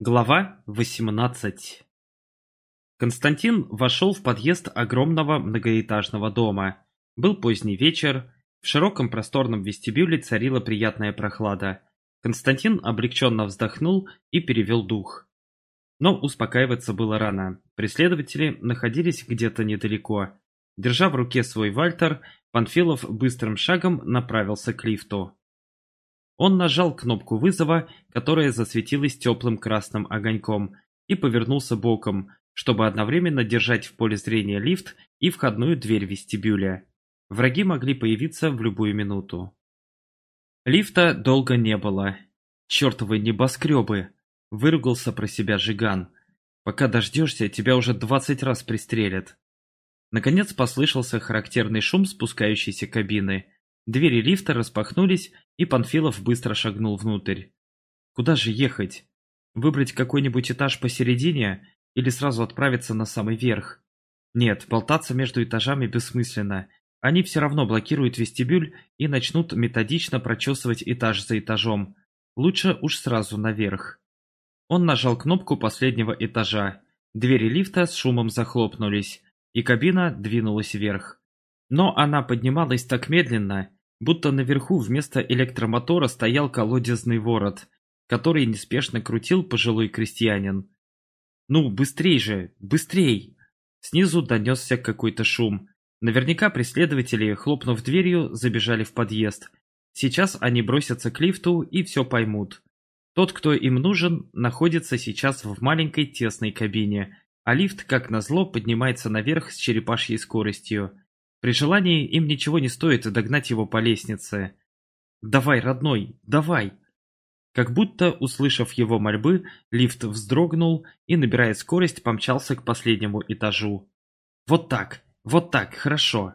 Глава 18 Константин вошел в подъезд огромного многоэтажного дома. Был поздний вечер, в широком просторном вестибюле царила приятная прохлада. Константин облегченно вздохнул и перевел дух. Но успокаиваться было рано. Преследователи находились где-то недалеко. Держа в руке свой вальтер, Панфилов быстрым шагом направился к лифту. Он нажал кнопку вызова, которая засветилась теплым красным огоньком, и повернулся боком, чтобы одновременно держать в поле зрения лифт и входную дверь вестибюля. Враги могли появиться в любую минуту. Лифта долго не было. «Чертовы небоскребы!» – выругался про себя Жиган. «Пока дождешься, тебя уже двадцать раз пристрелят». Наконец послышался характерный шум спускающейся кабины – Двери лифта распахнулись, и Панфилов быстро шагнул внутрь. Куда же ехать? Выбрать какой-нибудь этаж посередине или сразу отправиться на самый верх? Нет, болтаться между этажами бессмысленно. Они все равно блокируют вестибюль и начнут методично прочесывать этаж за этажом. Лучше уж сразу наверх. Он нажал кнопку последнего этажа. Двери лифта с шумом захлопнулись, и кабина двинулась вверх. Но она поднималась так медленно, будто наверху вместо электромотора стоял колодезный ворот, который неспешно крутил пожилой крестьянин. «Ну, быстрей же, быстрей!» Снизу донесся какой-то шум. Наверняка преследователи, хлопнув дверью, забежали в подъезд. Сейчас они бросятся к лифту и все поймут. Тот, кто им нужен, находится сейчас в маленькой тесной кабине, а лифт, как назло, поднимается наверх с черепашьей скоростью. При желании им ничего не стоит догнать его по лестнице. «Давай, родной, давай!» Как будто, услышав его мольбы, лифт вздрогнул и, набирая скорость, помчался к последнему этажу. «Вот так, вот так, хорошо!»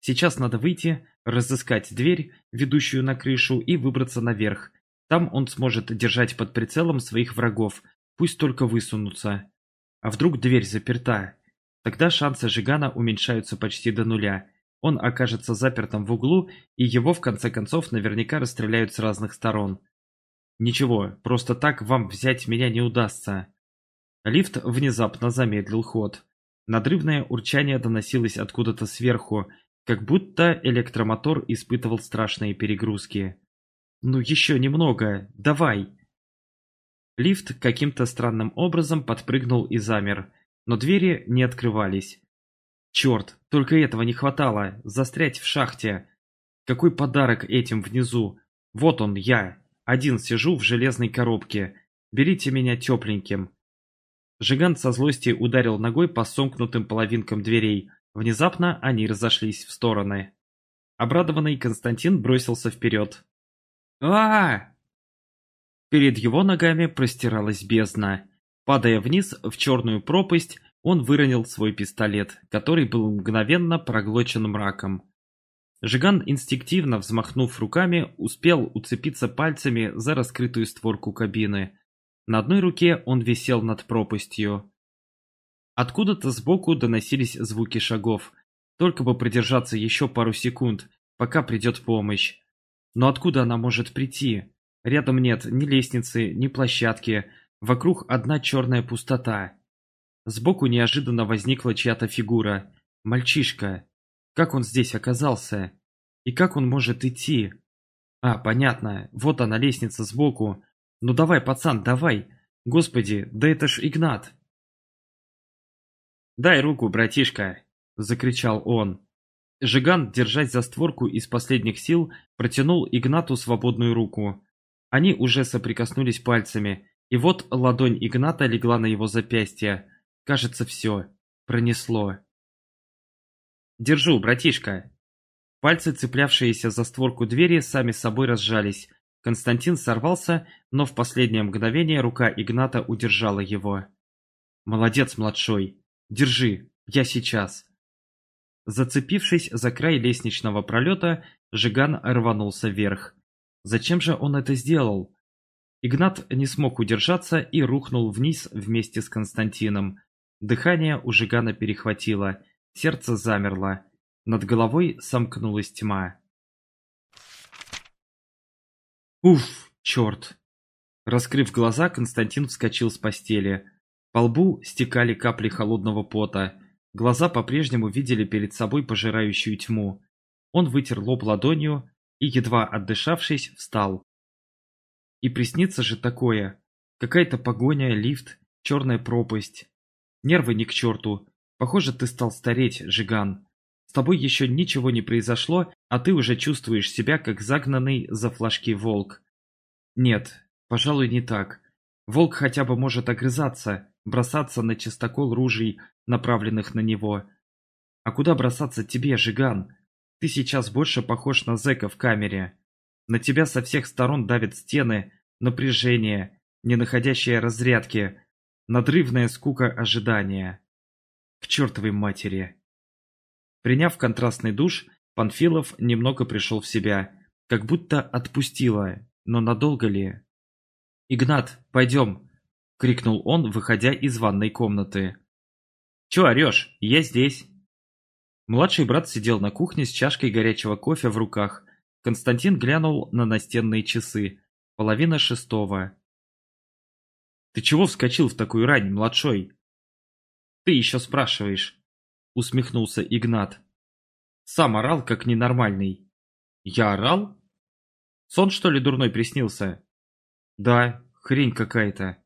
Сейчас надо выйти, разыскать дверь, ведущую на крышу, и выбраться наверх. Там он сможет держать под прицелом своих врагов, пусть только высунутся. А вдруг дверь заперта? Тогда шансы Жигана уменьшаются почти до нуля. Он окажется запертым в углу, и его в конце концов наверняка расстреляют с разных сторон. Ничего, просто так вам взять меня не удастся. Лифт внезапно замедлил ход. Надрывное урчание доносилось откуда-то сверху, как будто электромотор испытывал страшные перегрузки. «Ну еще немного, давай!» Лифт каким-то странным образом подпрыгнул и замер но двери не открывались. Черт, только этого не хватало, застрять в шахте. Какой подарок этим внизу? Вот он, я. Один сижу в железной коробке. Берите меня тепленьким. Жигант со злости ударил ногой по сомкнутым половинкам дверей. Внезапно они разошлись в стороны. Обрадованный Константин бросился вперед. а, Перед его ногами простиралась бездна. Падая вниз в черную пропасть, он выронил свой пистолет, который был мгновенно проглочен мраком. Жиган, инстинктивно взмахнув руками, успел уцепиться пальцами за раскрытую створку кабины. На одной руке он висел над пропастью. Откуда-то сбоку доносились звуки шагов. Только бы продержаться еще пару секунд, пока придет помощь. Но откуда она может прийти? Рядом нет ни лестницы, ни площадки, Вокруг одна черная пустота. Сбоку неожиданно возникла чья-то фигура. Мальчишка. Как он здесь оказался? И как он может идти? А, понятно. Вот она, лестница сбоку. Ну давай, пацан, давай. Господи, да это ж Игнат. «Дай руку, братишка!» – закричал он. Жиган, держась за створку из последних сил, протянул Игнату свободную руку. Они уже соприкоснулись пальцами, и вот ладонь Игната легла на его запястье. Кажется, все. Пронесло. «Держу, братишка!» Пальцы, цеплявшиеся за створку двери, сами собой разжались. Константин сорвался, но в последнее мгновение рука Игната удержала его. «Молодец, младшой! Держи, я сейчас!» Зацепившись за край лестничного пролета, Жиган рванулся вверх. Зачем же он это сделал? Игнат не смог удержаться и рухнул вниз вместе с Константином. Дыхание у Жигана перехватило, сердце замерло. Над головой сомкнулась тьма. «Уф, черт!» Раскрыв глаза, Константин вскочил с постели. По лбу стекали капли холодного пота. Глаза по-прежнему видели перед собой пожирающую тьму. Он вытер лоб ладонью и, едва отдышавшись, встал. И приснится же такое. Какая-то погоня, лифт, черная пропасть. Нервы ни к черту. Похоже, ты стал стареть, Жиган. С тобой еще ничего не произошло, а ты уже чувствуешь себя как загнанный за флажки волк. Нет, пожалуй, не так. Волк хотя бы может огрызаться, бросаться на чистокол ружей, направленных на него. А куда бросаться тебе, Жиган? Ты сейчас больше похож на зэка в камере. На тебя со всех сторон давят стены, напряжение, не находящее разрядки, надрывная скука ожидания. К чертовой матери. Приняв контрастный душ, Панфилов немного пришел в себя, как будто отпустило, но надолго ли? «Игнат, пойдем!» — крикнул он, выходя из ванной комнаты. «Чё орёшь? Я здесь!» Младший брат сидел на кухне с чашкой горячего кофе в руках. Константин глянул на настенные часы. Половина шестого. «Ты чего вскочил в такую рань, младшой?» «Ты еще спрашиваешь усмехнулся Игнат. Сам орал, как ненормальный. Я орал? Сон, что ли, дурной приснился? Да, хрень какая-то.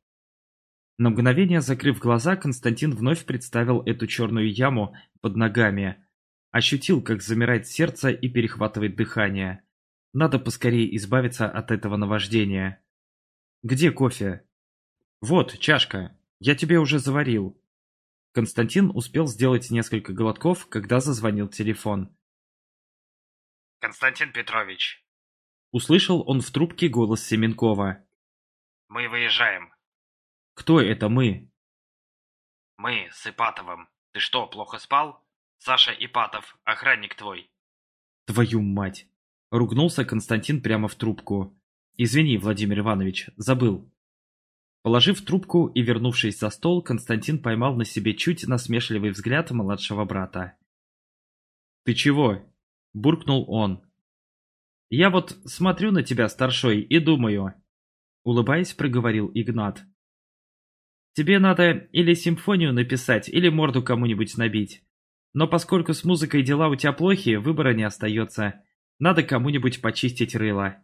На мгновение закрыв глаза, Константин вновь представил эту черную яму под ногами. Ощутил, как замирает сердце и перехватывает дыхание. Надо поскорее избавиться от этого наваждения. Где кофе? Вот, чашка. Я тебе уже заварил. Константин успел сделать несколько глотков, когда зазвонил телефон. «Константин Петрович!» Услышал он в трубке голос Семенкова. «Мы выезжаем». «Кто это мы?» «Мы с Ипатовым. Ты что, плохо спал? Саша Ипатов, охранник твой». «Твою мать!» Ругнулся Константин прямо в трубку. «Извини, Владимир Иванович, забыл». Положив трубку и вернувшись за стол, Константин поймал на себе чуть насмешливый взгляд младшего брата. «Ты чего?» – буркнул он. «Я вот смотрю на тебя, старшой, и думаю...» Улыбаясь, проговорил Игнат. «Тебе надо или симфонию написать, или морду кому-нибудь набить. Но поскольку с музыкой дела у тебя плохие, выбора не остается. Надо кому-нибудь почистить рыло».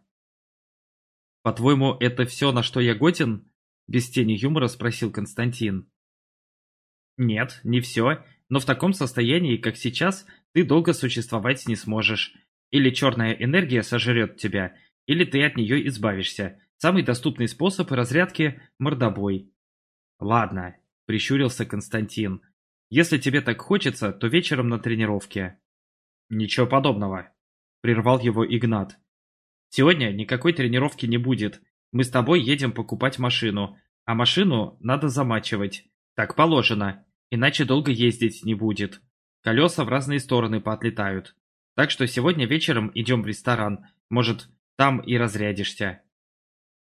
«По-твоему, это все, на что я готен?» Без тени юмора спросил Константин. Нет, не все, но в таком состоянии, как сейчас, ты долго существовать не сможешь. Или черная энергия сожрет тебя, или ты от нее избавишься. Самый доступный способ разрядки – мордобой. Ладно, прищурился Константин. Если тебе так хочется, то вечером на тренировке. Ничего подобного, прервал его Игнат. Сегодня никакой тренировки не будет. Мы с тобой едем покупать машину, а машину надо замачивать. Так положено, иначе долго ездить не будет. Колеса в разные стороны поотлетают. Так что сегодня вечером идем в ресторан. Может, там и разрядишься.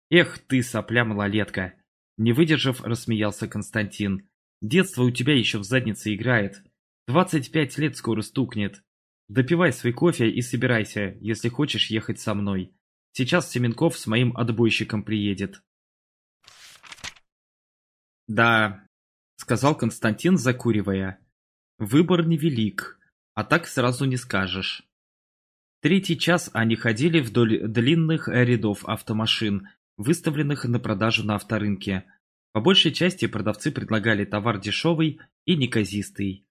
Эх ты, сопля-малолетка. Не выдержав, рассмеялся Константин. Детство у тебя еще в заднице играет. Двадцать пять лет скоро стукнет. Допивай свой кофе и собирайся, если хочешь ехать со мной. Сейчас Семенков с моим отбойщиком приедет. Да, сказал Константин, закуривая. Выбор невелик, а так сразу не скажешь. Третий час они ходили вдоль длинных рядов автомашин, выставленных на продажу на авторынке. По большей части продавцы предлагали товар дешевый и неказистый.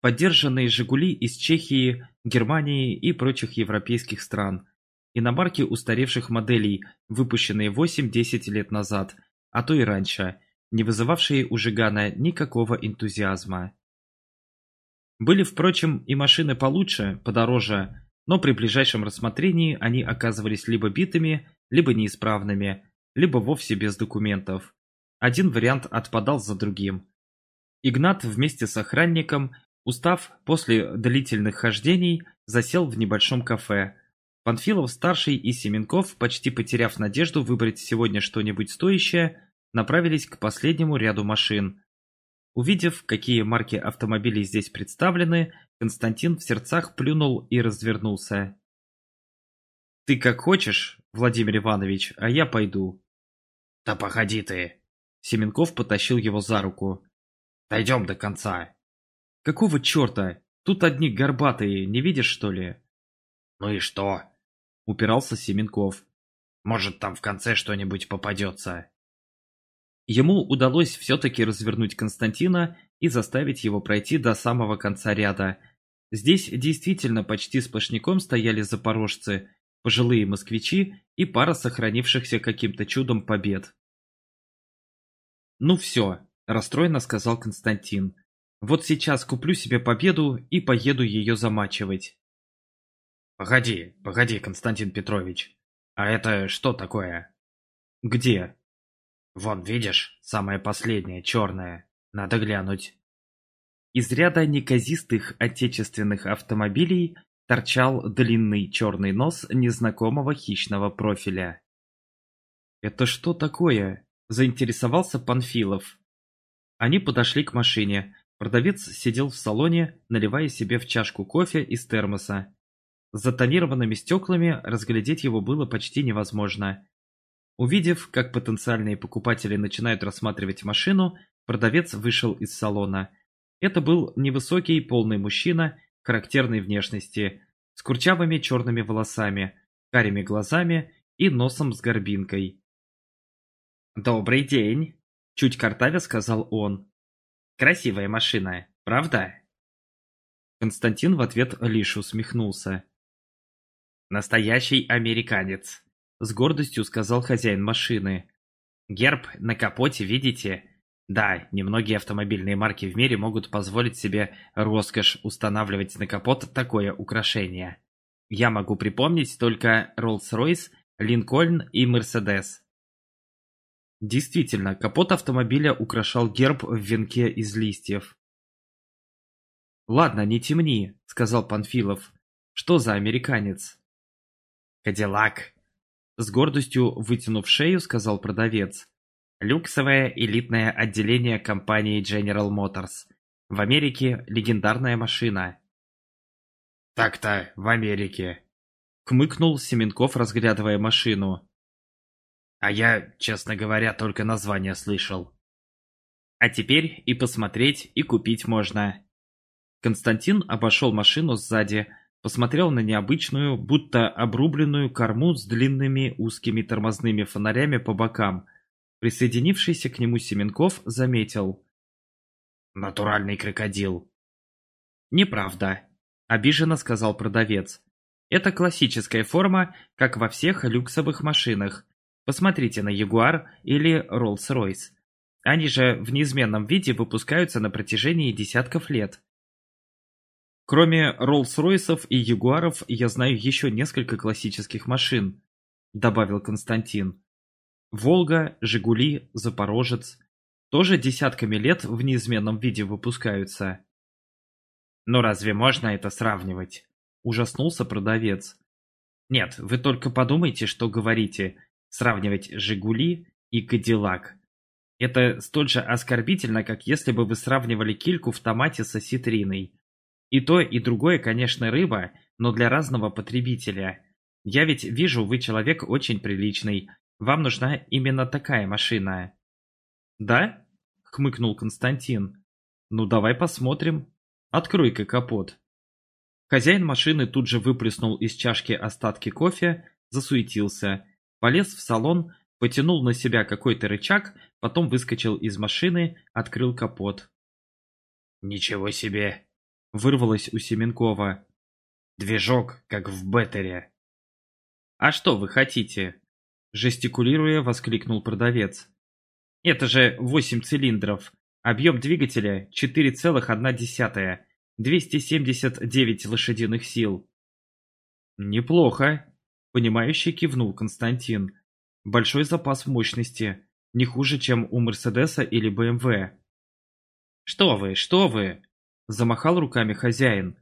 Поддержанные «Жигули» из Чехии, Германии и прочих европейских стран – Иномарки устаревших моделей, выпущенные 8-10 лет назад, а то и раньше, не вызывавшие у Жигана никакого энтузиазма. Были, впрочем, и машины получше, подороже, но при ближайшем рассмотрении они оказывались либо битыми, либо неисправными, либо вовсе без документов. Один вариант отпадал за другим. Игнат вместе с охранником, устав после длительных хождений, засел в небольшом кафе, Панфилов-старший и Семенков, почти потеряв надежду выбрать сегодня что-нибудь стоящее, направились к последнему ряду машин. Увидев, какие марки автомобилей здесь представлены, Константин в сердцах плюнул и развернулся. «Ты как хочешь, Владимир Иванович, а я пойду». Да погоди ты. Семенков потащил его за руку. Дойдем до конца. Какого черта? Тут одни горбатые, не видишь, что ли? Ну и что? Упирался Семенков. Может, там в конце что-нибудь попадется. Ему удалось все-таки развернуть Константина и заставить его пройти до самого конца ряда. Здесь действительно почти сплошняком стояли запорожцы, пожилые москвичи и пара сохранившихся каким-то чудом побед. «Ну все», – расстроенно сказал Константин. «Вот сейчас куплю себе победу и поеду ее замачивать». «Погоди, погоди, Константин Петрович. А это что такое?» «Где?» «Вон, видишь, самое последнее, черное. Надо глянуть». Из ряда неказистых отечественных автомобилей торчал длинный черный нос незнакомого хищного профиля. «Это что такое?» – заинтересовался Панфилов. Они подошли к машине. Продавец сидел в салоне, наливая себе в чашку кофе из термоса. За тонированными стеклами разглядеть его было почти невозможно. Увидев, как потенциальные покупатели начинают рассматривать машину, продавец вышел из салона. Это был невысокий полный мужчина характерной внешности, с курчавыми черными волосами, карими глазами и носом с горбинкой. «Добрый день!» – чуть картавя сказал он. «Красивая машина, правда?» Константин в ответ лишь усмехнулся. «Настоящий американец», – с гордостью сказал хозяин машины. «Герб на капоте, видите? Да, немногие автомобильные марки в мире могут позволить себе роскошь устанавливать на капот такое украшение. Я могу припомнить только Rolls-Royce, Lincoln и Mercedes. Действительно, капот автомобиля украшал герб в венке из листьев. «Ладно, не темни», — сказал Панфилов. «Что за американец?» «Кадиллак», — с гордостью вытянув шею, сказал продавец. Люксовое элитное отделение компании General Motors. В Америке легендарная машина. Так-то, в Америке. Кмыкнул Семенков, разглядывая машину. А я, честно говоря, только название слышал. А теперь и посмотреть, и купить можно. Константин обошел машину сзади, посмотрел на необычную, будто обрубленную корму с длинными узкими тормозными фонарями по бокам – Присоединившийся к нему Семенков заметил. «Натуральный крокодил». «Неправда», – обиженно сказал продавец. «Это классическая форма, как во всех люксовых машинах. Посмотрите на Ягуар или Rolls-Royce. Они же в неизменном виде выпускаются на протяжении десятков лет. Кроме Роллс-Ройсов и Ягуаров, я знаю еще несколько классических машин», – добавил Константин. Волга, Жигули, Запорожец тоже десятками лет в неизменном виде выпускаются. Но разве можно это сравнивать? Ужаснулся продавец. Нет, вы только подумайте, что говорите. Сравнивать Жигули и Кадиллак. Это столь же оскорбительно, как если бы вы сравнивали кильку в томате с осетриной. И то, и другое, конечно, рыба, но для разного потребителя. Я ведь вижу, вы человек очень приличный, вам нужна именно такая машина. Да? Хмыкнул Константин. Ну давай посмотрим. Открой-ка капот. Хозяин машины тут же выплеснул из чашки остатки кофе, засуетился, полез в салон, потянул на себя какой-то рычаг, потом выскочил из машины, открыл капот. «Ничего себе!» – вырвалось у Семенкова. «Движок, как в Беттере». «А что вы хотите?» Жестикулируя, воскликнул продавец. Это же 8 цилиндров. Объем двигателя 4,1. 279 лошадиных сил. Неплохо. Понимающе кивнул Константин. Большой запас мощности. Не хуже, чем у Мерседеса или БМВ. Что вы, что вы? Замахал руками хозяин.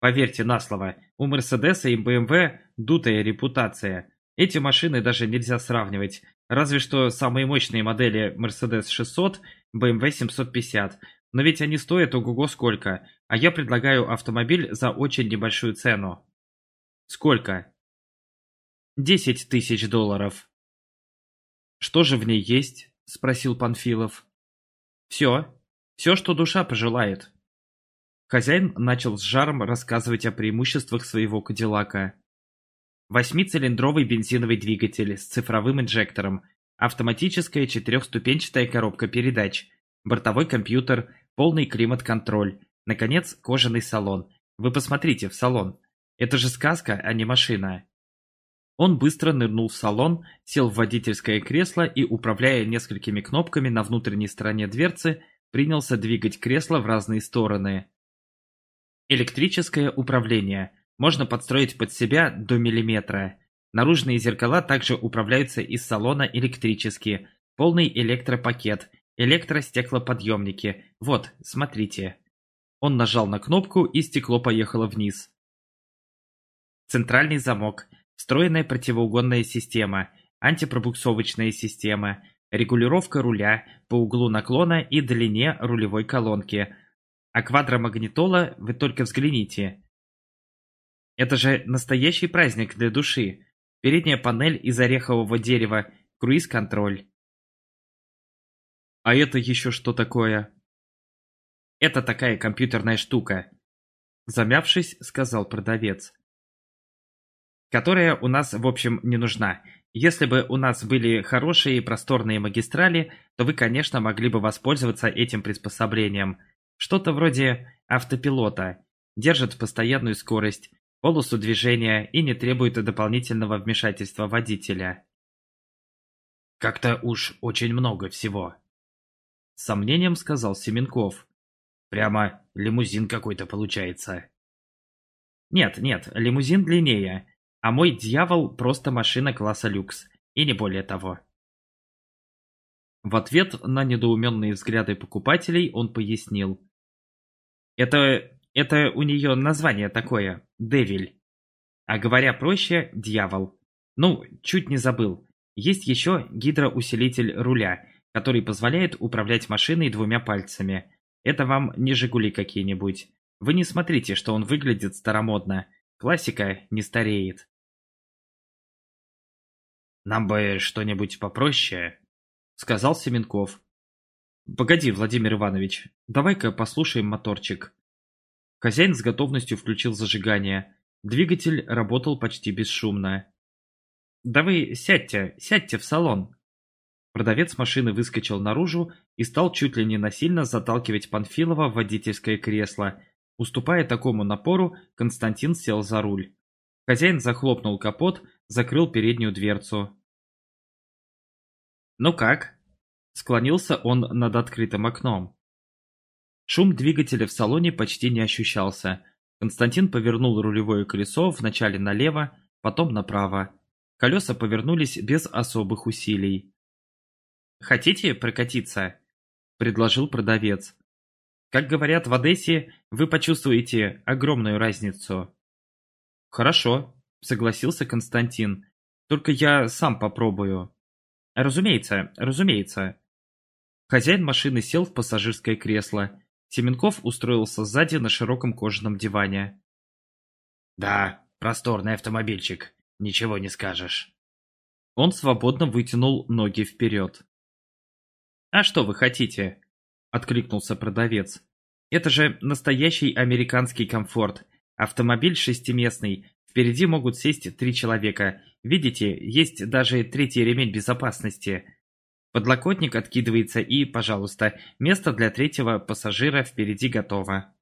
Поверьте на слово, у Мерседеса и БМВ дутая репутация. Эти машины даже нельзя сравнивать, разве что самые мощные модели Mercedes 600, BMW 750, но ведь они стоят ого-го сколько, а я предлагаю автомобиль за очень небольшую цену. Сколько? 10 тысяч долларов. Что же в ней есть? Спросил Панфилов. Все. Все, что душа пожелает. Хозяин начал с жаром рассказывать о преимуществах своего Кадиллака. Восьмицилиндровый бензиновый двигатель с цифровым инжектором, автоматическая четырехступенчатая коробка передач, бортовой компьютер, полный климат-контроль, наконец, кожаный салон. Вы посмотрите в салон. Это же сказка, а не машина. Он быстро нырнул в салон, сел в водительское кресло и, управляя несколькими кнопками на внутренней стороне дверцы, принялся двигать кресло в разные стороны. Электрическое управление. Можно подстроить под себя до миллиметра. Наружные зеркала также управляются из салона электрически. Полный электропакет, электростеклоподъемники. Вот, смотрите. Он нажал на кнопку, и стекло поехало вниз. Центральный замок, встроенная противоугонная система, антипробуксовочная система, регулировка руля по углу наклона и длине рулевой колонки. А квадромагнитола вы только взгляните. Это же настоящий праздник для души. Передняя панель из орехового дерева, круиз-контроль. А это еще что такое? Это такая компьютерная штука. Замявшись, сказал продавец. Которая у нас, в общем, не нужна. Если бы у нас были хорошие просторные магистрали, то вы, конечно, могли бы воспользоваться этим приспособлением. Что-то вроде автопилота. Держит постоянную скорость, полосу движения и не требует дополнительного вмешательства водителя. Как-то уж очень много всего. С сомнением сказал Семенков. Прямо лимузин какой-то получается. Нет, нет, лимузин длиннее, а мой дьявол просто машина класса люкс, и не более того. В ответ на недоуменные взгляды покупателей он пояснил. Это это у нее название такое, Девиль. А говоря проще, дьявол. Ну, чуть не забыл. Есть еще гидроусилитель руля, который позволяет управлять машиной двумя пальцами. Это вам не «Жигули» какие-нибудь. Вы не смотрите, что он выглядит старомодно. Классика не стареет. «Нам бы что-нибудь попроще», — сказал Семенков. «Погоди, Владимир Иванович, давай-ка послушаем моторчик». Хозяин с готовностью включил зажигание. Двигатель работал почти бесшумно. «Да вы сядьте, сядьте в салон!» Продавец машины выскочил наружу и стал чуть ли не насильно заталкивать Панфилова в водительское кресло. Уступая такому напору, Константин сел за руль. Хозяин захлопнул капот, закрыл переднюю дверцу. «Ну как?» Склонился он над открытым окном. Шум двигателя в салоне почти не ощущался. Константин повернул рулевое колесо вначале налево, потом направо. Колеса повернулись без особых усилий. «Хотите прокатиться?» – предложил продавец. «Как говорят в Одессе, вы почувствуете огромную разницу». «Хорошо», – согласился Константин. «Только я сам попробую». «Разумеется, разумеется». Хозяин машины сел в пассажирское кресло. Семенков устроился сзади на широком кожаном диване. «Да, просторный автомобильчик, ничего не скажешь». Он свободно вытянул ноги вперед. «А что вы хотите?» – откликнулся продавец. «Это же настоящий американский комфорт. Автомобиль шестиместный, впереди могут сесть три человека. Видите, есть даже третий ремень безопасности. Подлокотник откидывается и, пожалуйста, место для третьего пассажира впереди готово.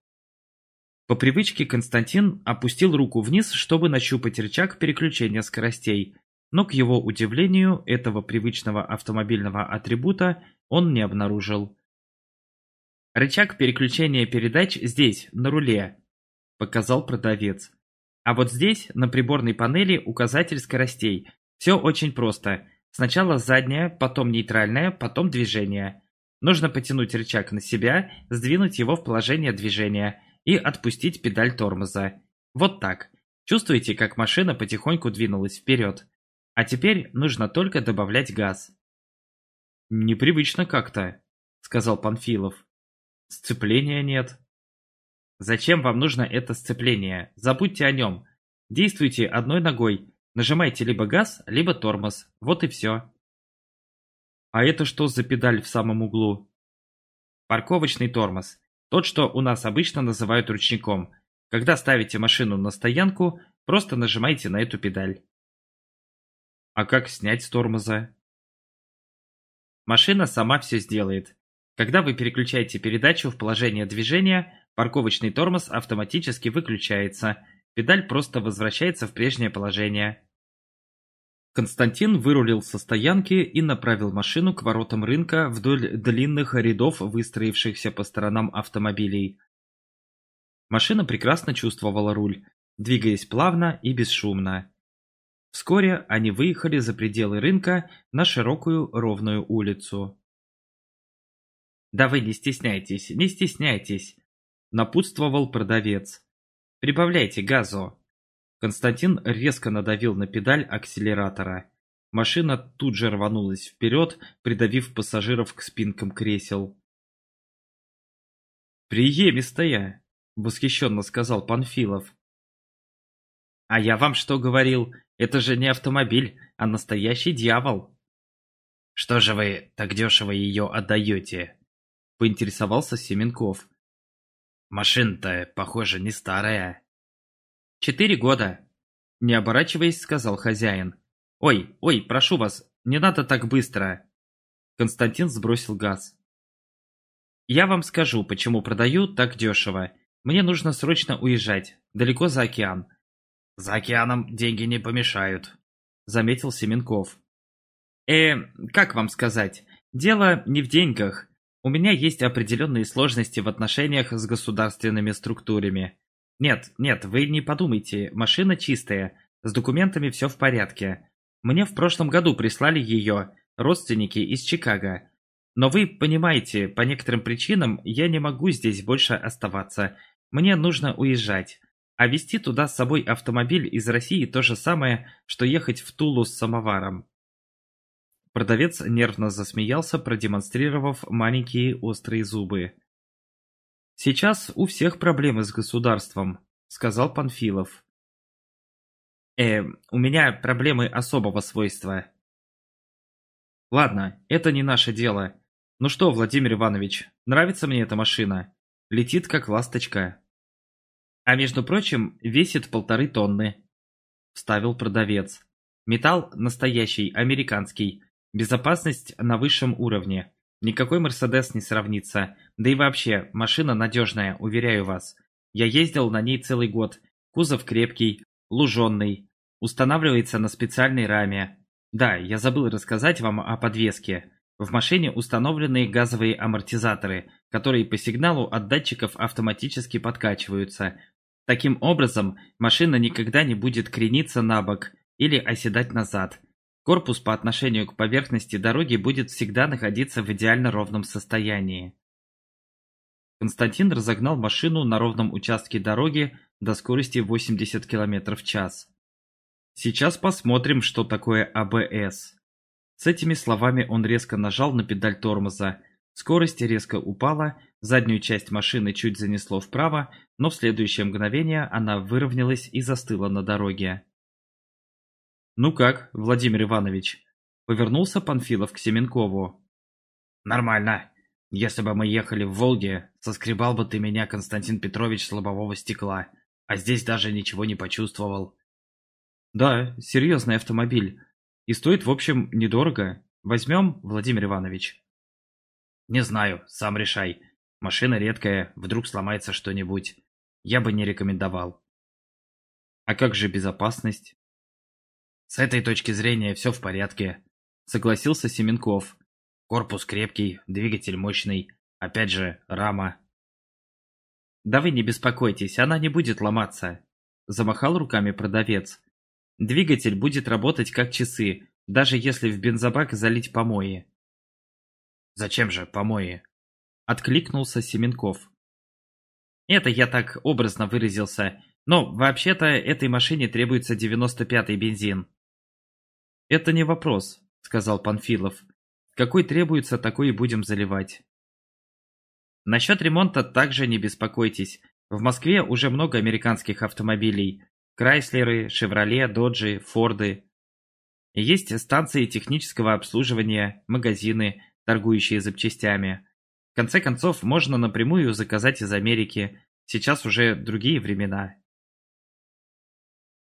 По привычке Константин опустил руку вниз, чтобы нащупать рычаг переключения скоростей, но, к его удивлению, этого привычного автомобильного атрибута он не обнаружил. «Рычаг переключения передач здесь, на руле», – показал продавец. «А вот здесь, на приборной панели, указатель скоростей. Все очень просто. Сначала задняя, потом нейтральная, потом движение. Нужно потянуть рычаг на себя, сдвинуть его в положение движения и отпустить педаль тормоза. Вот так. Чувствуете, как машина потихоньку двинулась вперед? А теперь нужно только добавлять газ. «Непривычно как-то», — сказал Панфилов. «Сцепления нет». «Зачем вам нужно это сцепление? Забудьте о нем. Действуйте одной ногой, Нажимайте либо газ, либо тормоз. Вот и все. А это что за педаль в самом углу? Парковочный тормоз. Тот, что у нас обычно называют ручником. Когда ставите машину на стоянку, просто нажимайте на эту педаль. А как снять с тормоза? Машина сама все сделает. Когда вы переключаете передачу в положение движения, парковочный тормоз автоматически выключается, педаль просто возвращается в прежнее положение. Константин вырулил со стоянки и направил машину к воротам рынка вдоль длинных рядов выстроившихся по сторонам автомобилей. Машина прекрасно чувствовала руль, двигаясь плавно и бесшумно. Вскоре они выехали за пределы рынка на широкую ровную улицу. «Да вы не стесняйтесь, не стесняйтесь», — напутствовал продавец. «Прибавляйте газу». Константин резко надавил на педаль акселератора. Машина тут же рванулась вперед, придавив пассажиров к спинкам кресел. «Приемистая!» — восхищенно сказал Панфилов. «А я вам что говорил? Это же не автомобиль, а настоящий дьявол!» «Что же вы так дешево ее отдаете?» — поинтересовался Семенков. «Машина-то, похоже, не старая». «Четыре года», — не оборачиваясь, сказал хозяин. «Ой, ой, прошу вас, не надо так быстро». Константин сбросил газ. «Я вам скажу, почему продаю так дешево. Мне нужно срочно уезжать, далеко за океан». «За океаном деньги не помешают», — заметил Семенков. «Э, как вам сказать, дело не в деньгах. У меня есть определенные сложности в отношениях с государственными структурами. Нет, нет, вы не подумайте, машина чистая, с документами все в порядке. Мне в прошлом году прислали ее родственники из Чикаго. Но вы понимаете, по некоторым причинам я не могу здесь больше оставаться. Мне нужно уезжать. А везти туда с собой автомобиль из России то же самое, что ехать в Тулу с самоваром. Продавец нервно засмеялся, продемонстрировав маленькие острые зубы. «Сейчас у всех проблемы с государством», — сказал Панфилов. «Э, у меня проблемы особого свойства». «Ладно, это не наше дело. Ну что, Владимир Иванович, нравится мне эта машина? Летит как ласточка». «А между прочим, весит полторы тонны», — вставил продавец. «Металл настоящий, американский. Безопасность на высшем уровне. Никакой Мерседес не сравнится. Да и вообще, машина надежная, уверяю вас. Я ездил на ней целый год. Кузов крепкий, луженный. Устанавливается на специальной раме. Да, я забыл рассказать вам о подвеске. В машине установлены газовые амортизаторы, которые по сигналу от датчиков автоматически подкачиваются. Таким образом, машина никогда не будет крениться на бок или оседать назад. Корпус по отношению к поверхности дороги будет всегда находиться в идеально ровном состоянии. Константин разогнал машину на ровном участке дороги до скорости 80 км в час. Сейчас посмотрим, что такое АБС. С этими словами он резко нажал на педаль тормоза. Скорость резко упала, заднюю часть машины чуть занесло вправо, но в следующее мгновение она выровнялась и застыла на дороге. «Ну как, Владимир Иванович?» Повернулся Панфилов к Семенкову. «Нормально. Если бы мы ехали в Волге, соскребал бы ты меня, Константин Петрович, с лобового стекла, а здесь даже ничего не почувствовал». «Да, серьезный автомобиль. И стоит, в общем, недорого. Возьмем, Владимир Иванович?» «Не знаю, сам решай. Машина редкая, вдруг сломается что-нибудь. Я бы не рекомендовал». «А как же безопасность?» С этой точки зрения все в порядке, согласился Семенков. Корпус крепкий, двигатель мощный, опять же, рама. Да вы не беспокойтесь, она не будет ломаться, замахал руками продавец. Двигатель будет работать как часы, даже если в бензобак залить помои. Зачем же помои? Откликнулся Семенков. Это я так образно выразился, но вообще-то этой машине требуется 95-й бензин. «Это не вопрос», — сказал Панфилов. «Какой требуется, такой и будем заливать». Насчет ремонта также не беспокойтесь. В Москве уже много американских автомобилей. Крайслеры, Шевроле, Доджи, Форды. Есть станции технического обслуживания, магазины, торгующие запчастями. В конце концов, можно напрямую заказать из Америки. Сейчас уже другие времена.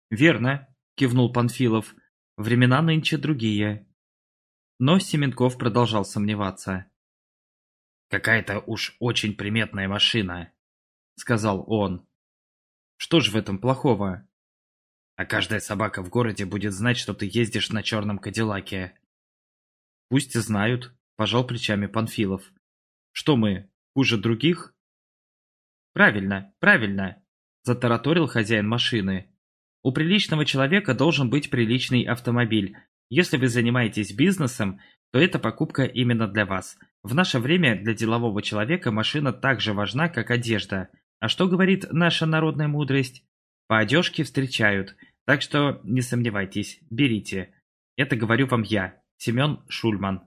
«Верно», – кивнул Панфилов. «Времена нынче другие». Но Семенков продолжал сомневаться. «Какая-то уж очень приметная машина», — сказал он. «Что ж в этом плохого?» «А каждая собака в городе будет знать, что ты ездишь на черном Кадиллаке». «Пусть знают», — пожал плечами Панфилов. «Что мы, хуже других?» «Правильно, правильно», — затараторил хозяин машины. «У приличного человека должен быть приличный автомобиль. Если вы занимаетесь бизнесом, то эта покупка именно для вас. В наше время для делового человека машина так же важна, как одежда. А что говорит наша народная мудрость? По одежке встречают. Так что не сомневайтесь, берите. Это говорю вам я, Семен Шульман.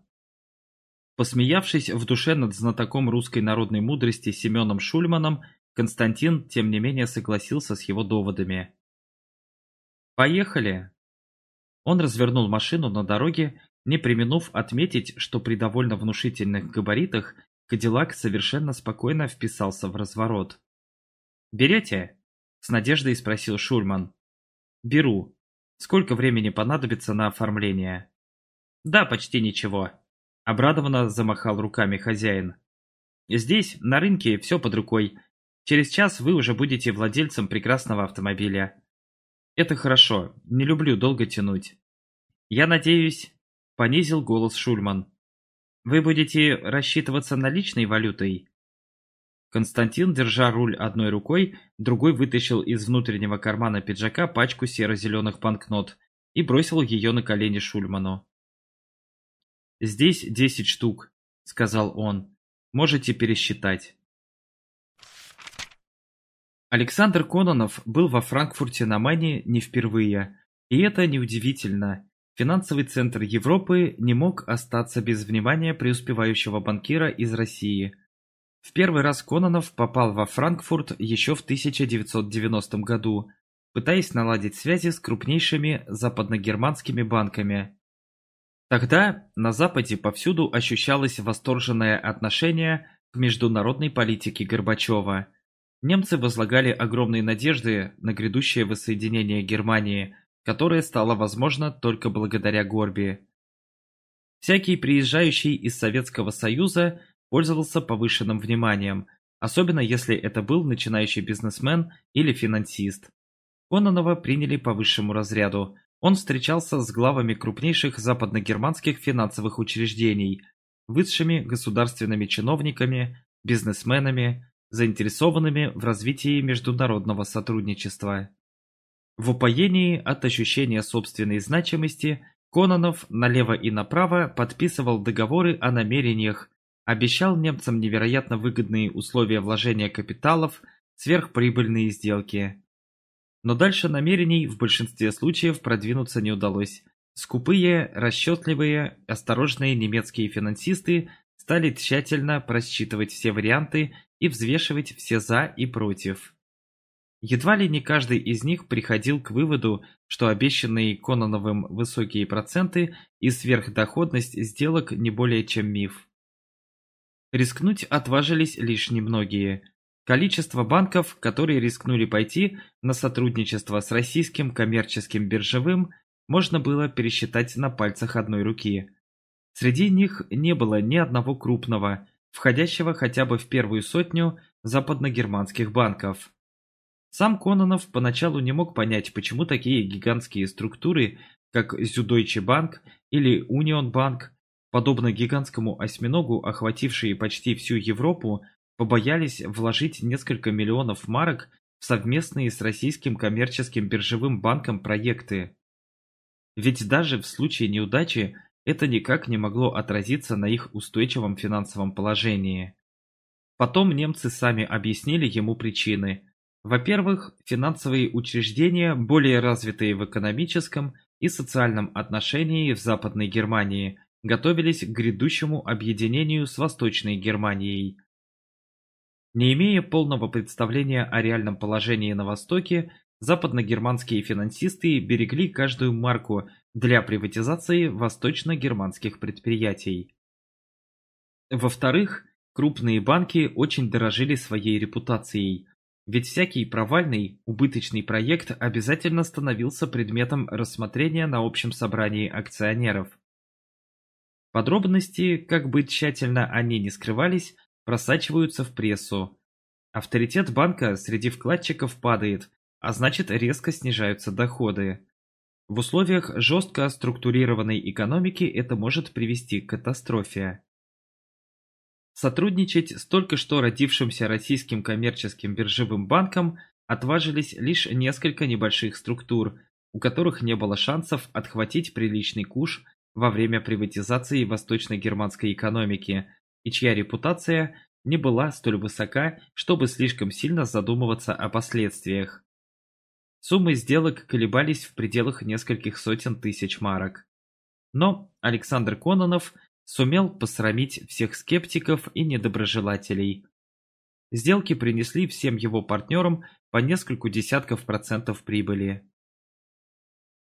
Посмеявшись в душе над знатоком русской народной мудрости Семеном Шульманом, Константин, тем не менее, согласился с его доводами. «Поехали!» Он развернул машину на дороге не применув отметить, что при довольно внушительных габаритах Кадиллак совершенно спокойно вписался в разворот. «Берете?» – с надеждой спросил Шульман. «Беру. Сколько времени понадобится на оформление?» «Да, почти ничего», – обрадованно замахал руками хозяин. «Здесь, на рынке, все под рукой. Через час вы уже будете владельцем прекрасного автомобиля. Это хорошо, не люблю долго тянуть. Я надеюсь, Понизил голос Шульман. «Вы будете рассчитываться наличной валютой?» Константин, держа руль одной рукой, другой вытащил из внутреннего кармана пиджака пачку серо-зеленых банкнот и бросил ее на колени Шульману. «Здесь десять штук», — сказал он. «Можете пересчитать». Александр Кононов был во Франкфурте на Майне не впервые, и это неудивительно. Финансовый центр Европы не мог остаться без внимания преуспевающего банкира из России. В первый раз Кононов попал во Франкфурт еще в 1990 году, пытаясь наладить связи с крупнейшими западногерманскими банками. Тогда на Западе повсюду ощущалось восторженное отношение к международной политике Горбачева. Немцы возлагали огромные надежды на грядущее воссоединение Германии – которое стало возможно только благодаря Горби. Всякий приезжающий из Советского Союза пользовался повышенным вниманием, особенно если это был начинающий бизнесмен или финансист. Кононова приняли по высшему разряду. Он встречался с главами крупнейших западногерманских финансовых учреждений, высшими государственными чиновниками, бизнесменами, заинтересованными в развитии международного сотрудничества. В упоении от ощущения собственной значимости Кононов налево и направо подписывал договоры о намерениях, обещал немцам невероятно выгодные условия вложения капиталов, сверхприбыльные сделки. Но дальше намерений в большинстве случаев продвинуться не удалось. Скупые, расчетливые, осторожные немецкие финансисты стали тщательно просчитывать все варианты и взвешивать все «за» и «против». Едва ли не каждый из них приходил к выводу, что обещанные Кононовым высокие проценты и сверхдоходность сделок не более чем миф. Рискнуть отважились лишь немногие. Количество банков, которые рискнули пойти на сотрудничество с российским коммерческим биржевым, можно было пересчитать на пальцах одной руки. Среди них не было ни одного крупного, входящего хотя бы в первую сотню западногерманских банков. Сам Кононов поначалу не мог понять, почему такие гигантские структуры, как Süddeutsche Bank или Union Bank, подобно гигантскому осьминогу, охватившие почти всю Европу, побоялись вложить несколько миллионов марок в совместные с российским коммерческим биржевым банком проекты. Ведь даже в случае неудачи это никак не могло отразиться на их устойчивом финансовом положении. Потом немцы сами объяснили ему причины – во-первых, финансовые учреждения, более развитые в экономическом и социальном отношении в Западной Германии, готовились к грядущему объединению с Восточной Германией. Не имея полного представления о реальном положении на Востоке, западногерманские финансисты берегли каждую марку, для приватизации восточно-германских предприятий. Во-вторых, крупные банки очень дорожили своей репутацией, ведь всякий провальный, убыточный проект обязательно становился предметом рассмотрения на общем собрании акционеров. Подробности, как бы тщательно они ни скрывались, просачиваются в прессу. Авторитет банка среди вкладчиков падает, а значит резко снижаются доходы. В условиях жестко структурированной экономики это может привести к катастрофе. Сотрудничать с только что родившимся российским коммерческим биржевым банком отважились лишь несколько небольших структур, у которых не было шансов отхватить приличный куш во время приватизации восточно-германской экономики и чья репутация не была столь высока, чтобы слишком сильно задумываться о последствиях. Суммы сделок колебались в пределах нескольких сотен тысяч марок. Но Александр Кононов – сумел посрамить всех скептиков и недоброжелателей. Сделки принесли всем его партнерам по нескольку десятков процентов прибыли.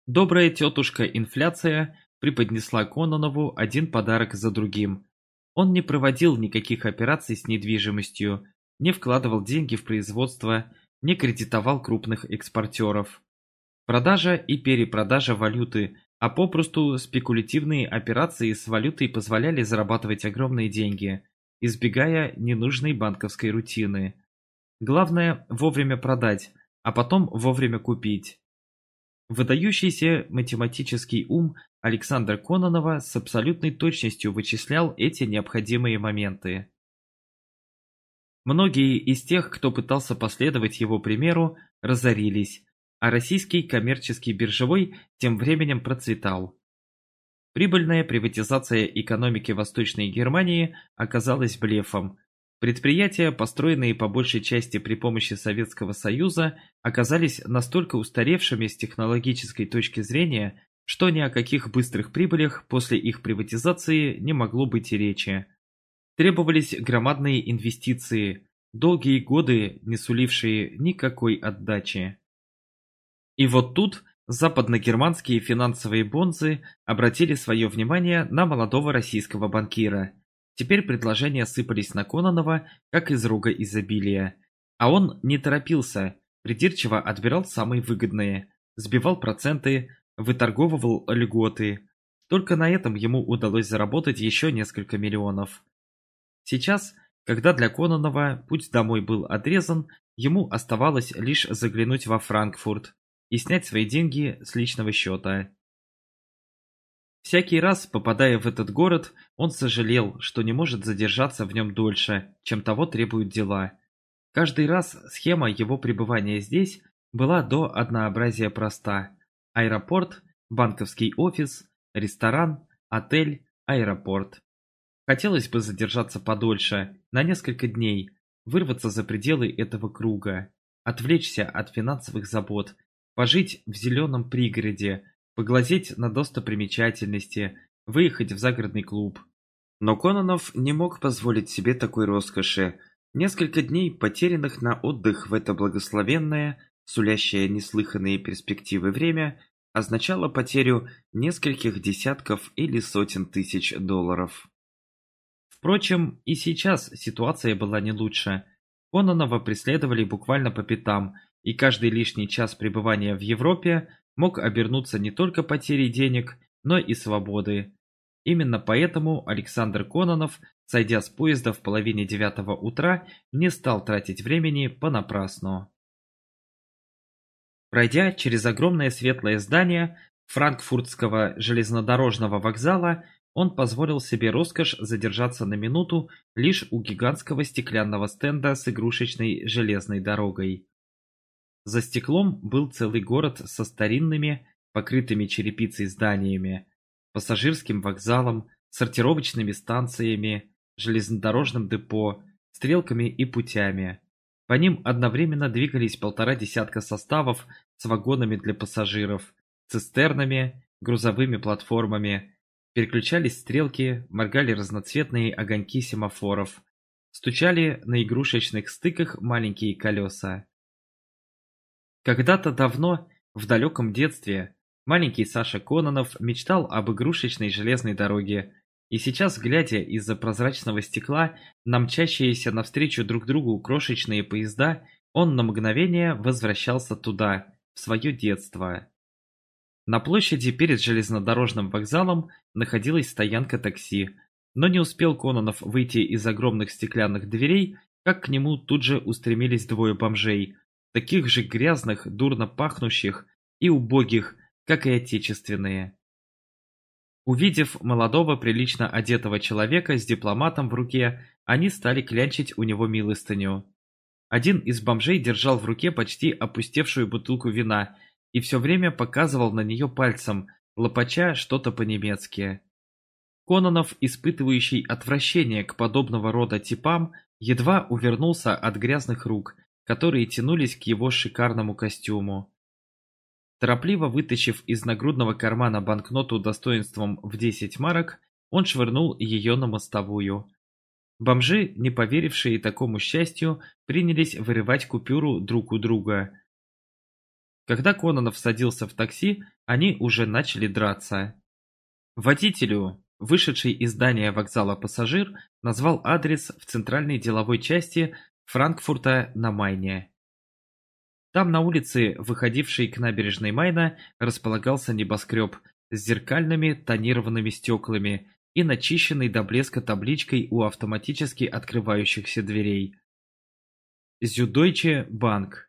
Добрая тетушка инфляция преподнесла Кононову один подарок за другим. Он не проводил никаких операций с недвижимостью, не вкладывал деньги в производство, не кредитовал крупных экспортеров. Продажа и перепродажа валюты а попросту спекулятивные операции с валютой позволяли зарабатывать огромные деньги, избегая ненужной банковской рутины. Главное – вовремя продать, а потом вовремя купить. Выдающийся математический ум Александра Кононова с абсолютной точностью вычислял эти необходимые моменты. Многие из тех, кто пытался последовать его примеру, разорились, а российский коммерческий биржевой тем временем процветал. Прибыльная приватизация экономики Восточной Германии оказалась блефом. Предприятия, построенные по большей части при помощи Советского Союза, оказались настолько устаревшими с технологической точки зрения, что ни о каких быстрых прибылях после их приватизации не могло быть и речи. Требовались громадные инвестиции, долгие годы не сулившие никакой отдачи. И вот тут западногерманские финансовые бонзы обратили свое внимание на молодого российского банкира. Теперь предложения сыпались на Кононова, как из рога изобилия. А он не торопился, придирчиво отбирал самые выгодные, сбивал проценты, выторговывал льготы. Только на этом ему удалось заработать еще несколько миллионов. Сейчас, когда для Кононова путь домой был отрезан, ему оставалось лишь заглянуть во Франкфурт, и снять свои деньги с личного счета. Всякий раз, попадая в этот город, он сожалел, что не может задержаться в нем дольше, чем того требуют дела. Каждый раз схема его пребывания здесь была до однообразия проста. Аэропорт, банковский офис, ресторан, отель, аэропорт. Хотелось бы задержаться подольше, на несколько дней, вырваться за пределы этого круга, отвлечься от финансовых забот пожить в зеленом пригороде, поглазеть на достопримечательности, выехать в загородный клуб. Но Кононов не мог позволить себе такой роскоши. Несколько дней, потерянных на отдых в это благословенное, сулящее неслыханные перспективы время, означало потерю нескольких десятков или сотен тысяч долларов. Впрочем, и сейчас ситуация была не лучше. Кононова преследовали буквально по пятам, и каждый лишний час пребывания в Европе мог обернуться не только потерей денег, но и свободы. Именно поэтому Александр Кононов, сойдя с поезда в половине девятого утра, не стал тратить времени понапрасну. Пройдя через огромное светлое здание франкфуртского железнодорожного вокзала, он позволил себе роскошь задержаться на минуту лишь у гигантского стеклянного стенда с игрушечной железной дорогой. За стеклом был целый город со старинными, покрытыми черепицей зданиями, пассажирским вокзалом, сортировочными станциями, железнодорожным депо, стрелками и путями. По ним одновременно двигались полтора десятка составов с вагонами для пассажиров, цистернами, грузовыми платформами. Переключались стрелки, моргали разноцветные огоньки семафоров. Стучали на игрушечных стыках маленькие колеса. Когда-то давно, в далеком детстве, Маленький Саша Кононов мечтал об игрушечной железной дороге, и сейчас, глядя из-за прозрачного стекла на мчащиеся навстречу друг другу крошечные поезда, он на мгновение возвращался туда, в свое детство. На площади перед железнодорожным вокзалом находилась стоянка такси, но не успел Кононов выйти из огромных стеклянных дверей, как к нему тут же устремились двое бомжей, таких же грязных, дурно пахнущих и убогих, как и отечественные. Увидев молодого прилично одетого человека с дипломатом в руке, они стали клянчить у него милостыню. Один из бомжей держал в руке почти опустевшую бутылку вина и все время показывал на нее пальцем, лопача что-то по-немецки. Кононов, испытывающий отвращение к подобного рода типам, едва увернулся от грязных рук, которые тянулись к его шикарному костюму. Торопливо вытащив из нагрудного кармана банкноту достоинством в 10 марок, он швырнул ее на мостовую. Бомжи, не поверившие такому счастью, принялись вырывать купюру друг у друга. Когда Кононов садился в такси, они уже начали драться. Водителю, вышедший из здания вокзала пассажир, назвал адрес в центральной деловой части Франкфурта на Майне. Там на улице, выходившей к набережной Майна, располагался небоскреб с зеркальными тонированными стеклами и начищенной до блеска табличкой у автоматически открывающихся дверей. Зюдойче Банк.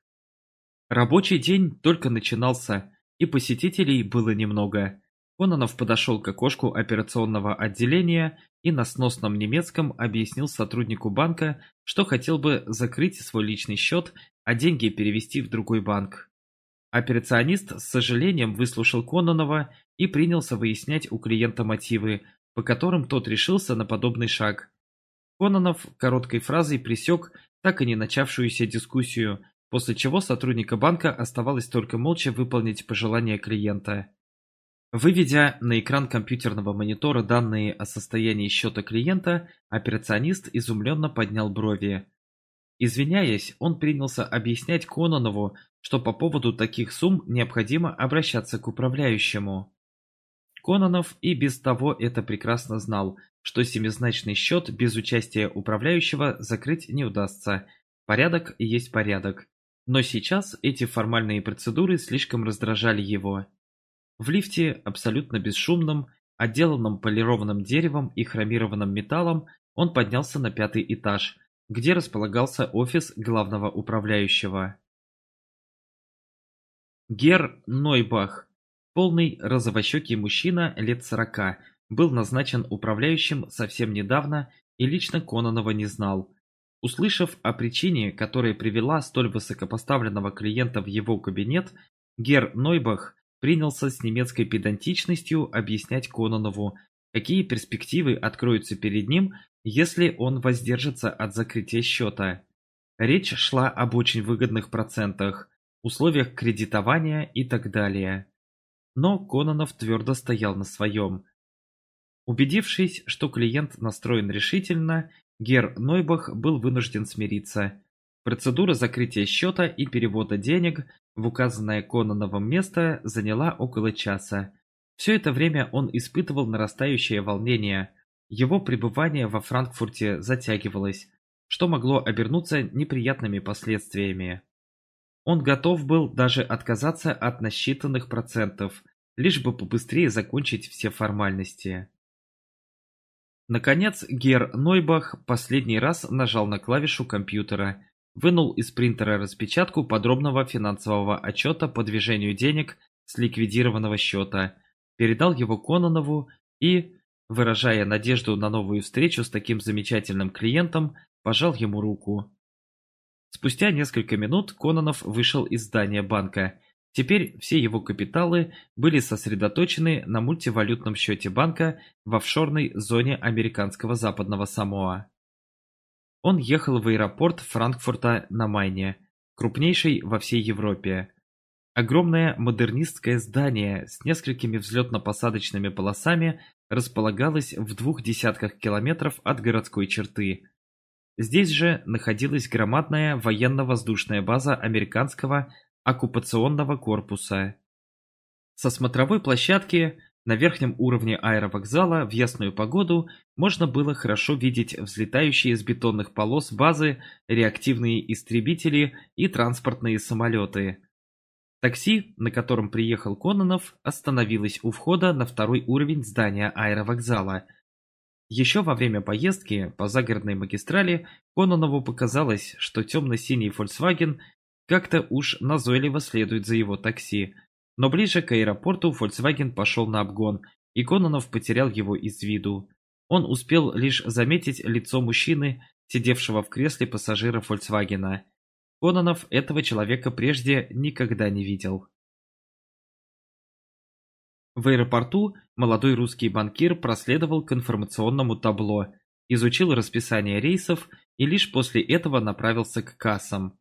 Рабочий день только начинался, и посетителей было немного. Кононов подошел к окошку операционного отделения и на сносном немецком объяснил сотруднику банка, что хотел бы закрыть свой личный счет а деньги перевести в другой банк. Операционист с сожалением выслушал Кононова и принялся выяснять у клиента мотивы, по которым тот решился на подобный шаг. Кононов короткой фразой пресек так и не начавшуюся дискуссию, после чего сотрудника банка оставалось только молча выполнить пожелания клиента. Выведя на экран компьютерного монитора данные о состоянии счета клиента, операционист изумленно поднял брови. Извиняясь, он принялся объяснять Кононову, что по поводу таких сумм необходимо обращаться к управляющему. Кононов и без того это прекрасно знал, что семизначный счет без участия управляющего закрыть не удастся. Порядок есть порядок. Но сейчас эти формальные процедуры слишком раздражали его. В лифте, абсолютно бесшумном, отделанном полированным деревом и хромированным металлом, он поднялся на пятый этаж – где располагался офис главного управляющего. Гер Нойбах, полный розовощекий мужчина лет сорока, был назначен управляющим совсем недавно и лично Кононова не знал. Услышав о причине, которая привела столь высокопоставленного клиента в его кабинет, Гер Нойбах принялся с немецкой педантичностью объяснять Кононову, какие перспективы откроются перед ним если он воздержится от закрытия счета. Речь шла об очень выгодных процентах, условиях кредитования и так далее. Но Кононов твердо стоял на своем. Убедившись, что клиент настроен решительно, Гер Нойбах был вынужден смириться. Процедура закрытия счета и перевода денег в указанное Кононовым место заняла около часа. Все это время он испытывал нарастающее волнение – его пребывание во Франкфурте затягивалось, что могло обернуться неприятными последствиями. Он готов был даже отказаться от насчитанных процентов, лишь бы побыстрее закончить все формальности. Наконец Гер Нойбах последний раз нажал на клавишу компьютера, вынул из принтера распечатку подробного финансового отчета по движению денег с ликвидированного счета, передал его Кононову и, Выражая надежду на новую встречу с таким замечательным клиентом, пожал ему руку. Спустя несколько минут Кононов вышел из здания банка. Теперь все его капиталы были сосредоточены на мультивалютном счете банка в офшорной зоне американского западного Самоа. Он ехал в аэропорт Франкфурта на Майне, крупнейший во всей Европе. Огромное модернистское здание с несколькими взлетно-посадочными полосами располагалось в двух десятках километров от городской черты. Здесь же находилась громадная военно-воздушная база американского оккупационного корпуса. Со смотровой площадки на верхнем уровне аэровокзала в ясную погоду можно было хорошо видеть взлетающие с бетонных полос базы реактивные истребители и транспортные самолеты. Такси, на котором приехал Кононов, остановилось у входа на второй уровень здания аэровокзала. Еще во время поездки по загородной магистрали Кононову показалось, что темно-синий Volkswagen как-то уж назойливо следует за его такси – но ближе к аэропорту Volkswagen пошел на обгон, и Кононов потерял его из виду. Он успел лишь заметить лицо мужчины, сидевшего в кресле пассажира Volkswagen. Кононов этого человека прежде никогда не видел. В аэропорту молодой русский банкир проследовал к информационному табло, изучил расписание рейсов и лишь после этого направился к кассам.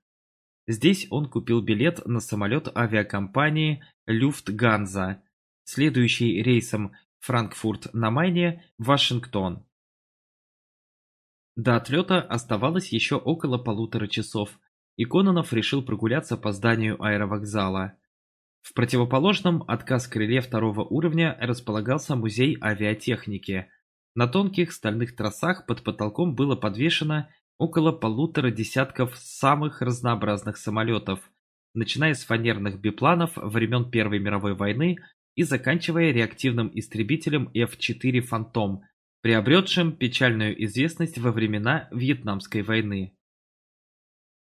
Здесь он купил билет на самолет авиакомпании «Люфтганза», следующий рейсом Франкфурт на Майне Вашингтон. До отлета оставалось еще около полутора часов, и Кононов решил прогуляться по зданию аэровокзала. В противоположном от крыле второго уровня располагался музей авиатехники. На тонких стальных тросах под потолком было подвешено около полутора десятков самых разнообразных самолетов, начиная с фанерных бипланов времен Первой мировой войны и заканчивая реактивным истребителем F-4 «Фантом», приобретшим печальную известность во времена Вьетнамской войны.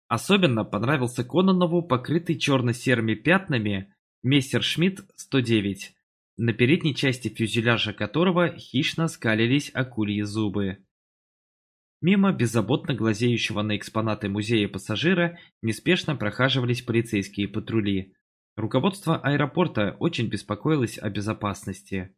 Особенно понравился Кононову покрытый черно-серыми пятнами Мессершмитт-109, на передней части фюзеляжа которого хищно скалились акульи зубы. Мимо беззаботно глазеющего на экспонаты музея пассажира неспешно прохаживались полицейские патрули. Руководство аэропорта очень беспокоилось о безопасности.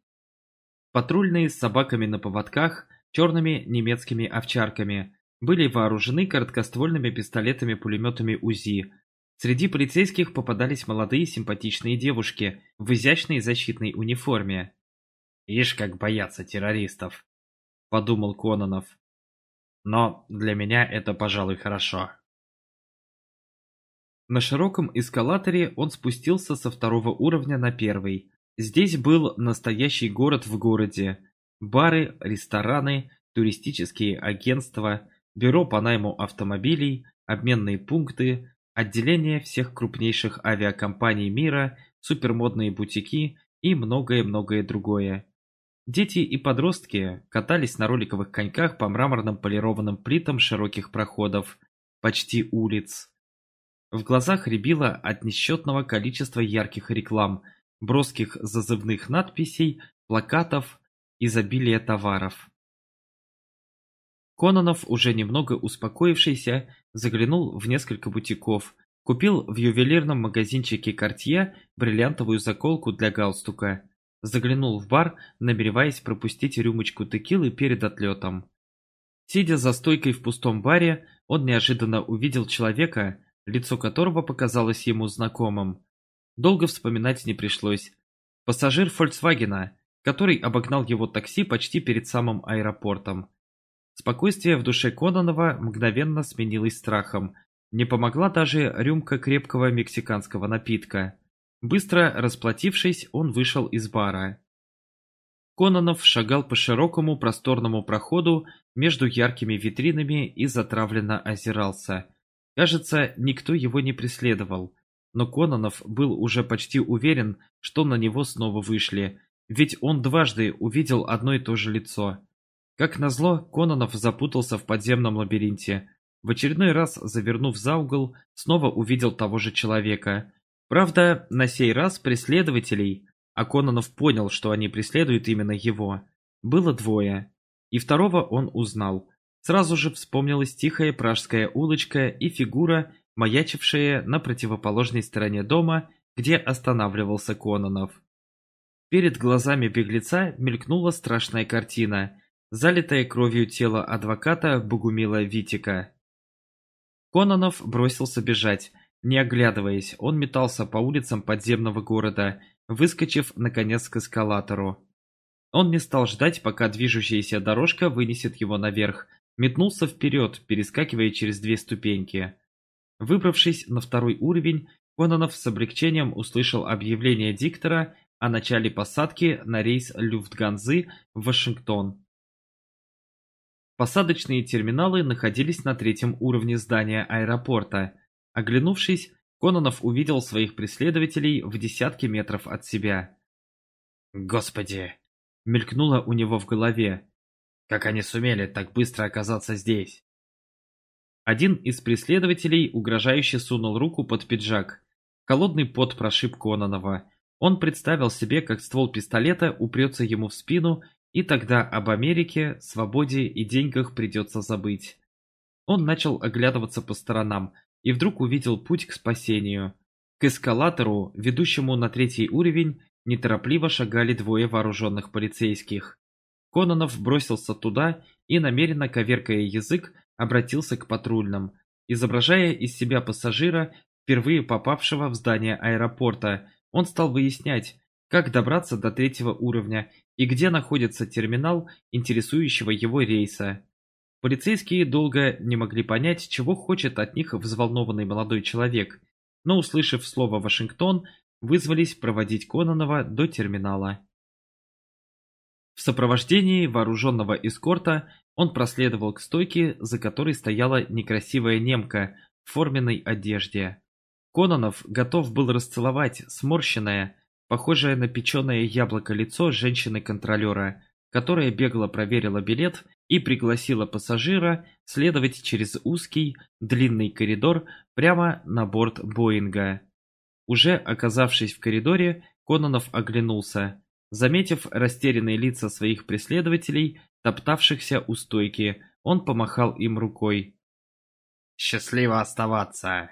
Патрульные с собаками на поводках, черными немецкими овчарками, были вооружены короткоствольными пистолетами-пулеметами УЗИ. Среди полицейских попадались молодые симпатичные девушки в изящной защитной униформе. «Ишь, как боятся террористов!» – подумал Кононов. Но для меня это, пожалуй, хорошо. На широком эскалаторе он спустился со второго уровня на первый. Здесь был настоящий город в городе. Бары, рестораны, туристические агентства, бюро по найму автомобилей, обменные пункты, отделения всех крупнейших авиакомпаний мира, супермодные бутики и многое-многое другое. Дети и подростки катались на роликовых коньках по мраморным полированным плитам широких проходов, почти улиц. В глазах рябило от несчетного количества ярких реклам, броских зазывных надписей, плакатов, изобилия товаров. Кононов, уже немного успокоившийся, заглянул в несколько бутиков, купил в ювелирном магазинчике Cartier бриллиантовую заколку для галстука Заглянул в бар, намереваясь пропустить рюмочку текилы перед отлетом. Сидя за стойкой в пустом баре, он неожиданно увидел человека, лицо которого показалось ему знакомым. Долго вспоминать не пришлось. Пассажир «Фольксвагена», который обогнал его такси почти перед самым аэропортом. Спокойствие в душе Кононова мгновенно сменилось страхом. Не помогла даже рюмка крепкого мексиканского напитка. Быстро расплатившись, он вышел из бара. Кононов шагал по широкому просторному проходу между яркими витринами и затравленно озирался. Кажется, никто его не преследовал. Но Кононов был уже почти уверен, что на него снова вышли, ведь он дважды увидел одно и то же лицо. Как назло, Кононов запутался в подземном лабиринте. В очередной раз, завернув за угол, снова увидел того же человека – Правда, на сей раз преследователей, а Кононов понял, что они преследуют именно его, было двое. И второго он узнал. Сразу же вспомнилась тихая пражская улочка и фигура, маячившая на противоположной стороне дома, где останавливался Кононов. Перед глазами беглеца мелькнула страшная картина, залитая кровью тело адвоката Богумила Витика. Кононов бросился бежать, не оглядываясь, он метался по улицам подземного города, выскочив, наконец, к эскалатору. Он не стал ждать, пока движущаяся дорожка вынесет его наверх, метнулся вперед, перескакивая через две ступеньки. Выбравшись на второй уровень, Кононов с облегчением услышал объявление диктора о начале посадки на рейс Люфтганзы в Вашингтон. Посадочные терминалы находились на третьем уровне здания аэропорта. Оглянувшись, Кононов увидел своих преследователей в десятке метров от себя. «Господи!» — мелькнуло у него в голове. «Как они сумели так быстро оказаться здесь?» Один из преследователей угрожающе сунул руку под пиджак. Холодный пот прошиб Кононова. Он представил себе, как ствол пистолета упрется ему в спину, и тогда об Америке, свободе и деньгах придется забыть. Он начал оглядываться по сторонам и вдруг увидел путь к спасению. К эскалатору, ведущему на третий уровень, неторопливо шагали двое вооруженных полицейских. Кононов бросился туда и, намеренно коверкая язык, обратился к патрульным, изображая из себя пассажира, впервые попавшего в здание аэропорта, он стал выяснять, как добраться до третьего уровня и где находится терминал интересующего его рейса. Полицейские долго не могли понять, чего хочет от них взволнованный молодой человек, но, услышав слово «Вашингтон», вызвались проводить Кононова до терминала. В сопровождении вооруженного эскорта он проследовал к стойке, за которой стояла некрасивая немка в форменной одежде. Кононов готов был расцеловать сморщенное, похожее на печеное яблоко лицо женщины-контролера, которая бегло проверила билет и пригласила пассажира следовать через узкий, длинный коридор прямо на борт Боинга. Уже оказавшись в коридоре, Кононов оглянулся. Заметив растерянные лица своих преследователей, топтавшихся у стойки, он помахал им рукой. «Счастливо оставаться!»